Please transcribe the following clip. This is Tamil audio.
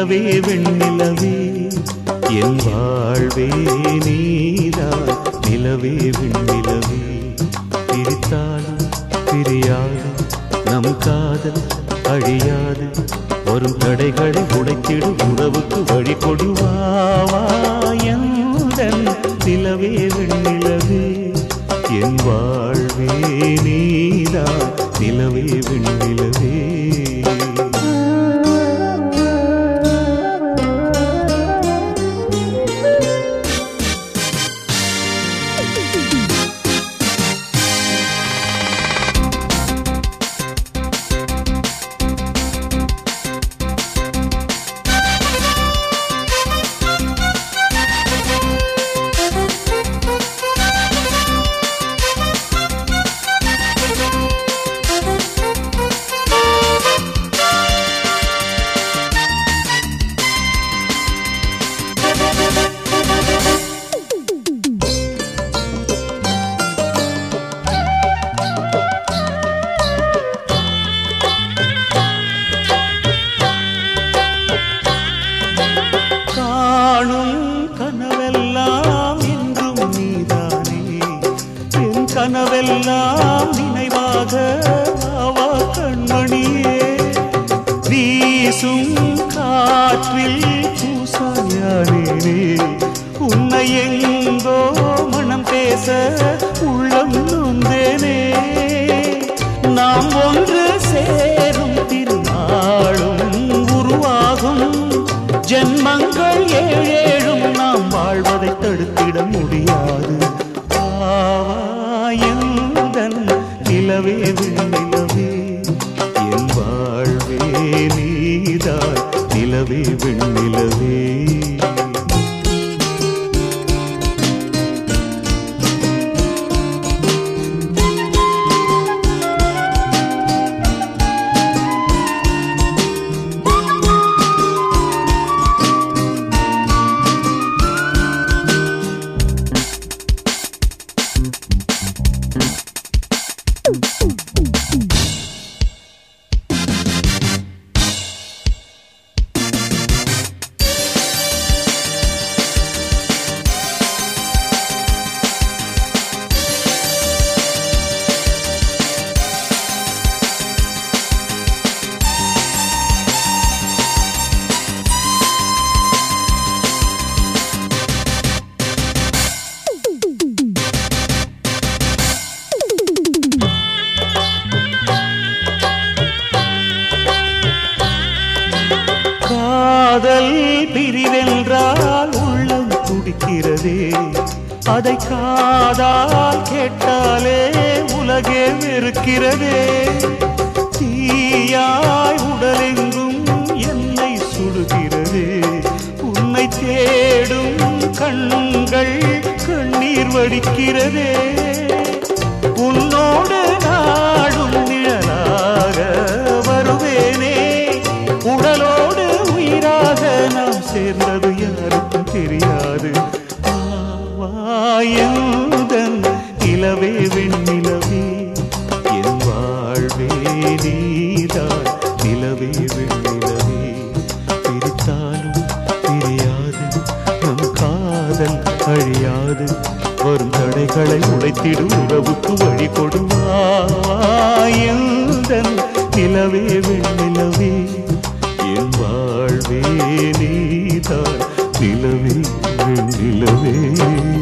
நிலவே வெண்ணிலவே என் வாழ்வே நீதான். நிலவே விண்ணிலவே பிரித்தாலும் பிரியாது நம் காதல் அழியாது. வரும் தடைகளை உடைத்திடும் உறவுக்கு வழி கொடுவாவாயந்தன் நிலவே விண்ணிலவே என் வாழ்வே நீதான். நிலவே வெண்ணிலவே கனவெல்லாம் நினைவாக அவா கண்மணியே. வீசும் காற்றில் பூசாயானே உன்னை எங்கோ மனம் பேச உள்ளம் நொந்தேனே. நாம் ஒன்று சேரும் திருநாளும் உருவாகும். ஜென்மங்கள் ஏழேழும் நாம் வாழ்வதை தடுத்திட முடியாது. ஆவா ஆவாயந்தன் நிலவே விண்ணிலவே என் வாழ்வே நீதாய் நிலவே விண்ணிலவே. காதல் பிரிவென்றால் உள்ளம் துடிக்கிறதே. அதை காதால் கேட்டாலே உலகே வெறுக்கிறதே. தீயாய் உடலெங்கும் என்னை சுடுகிறது. உன்னை தேடும் கண்கள் கண்ணீர் வடிக்கிறதே. நிலவே வெண்ணிலவே என் வாழ்வே நீதான். நிலவே வெண்ணிலவே பிரித்தாலும் பிரியாது நம் காதல் அழியாது. வரும் தடைகளை உடைத்திடும் உறவுக்கு வழி கொடுவாயந்தன். நிலவே வெண்ணிலவே என் வாழ்வே நீதான். நிலவே வெண்ணிலவே.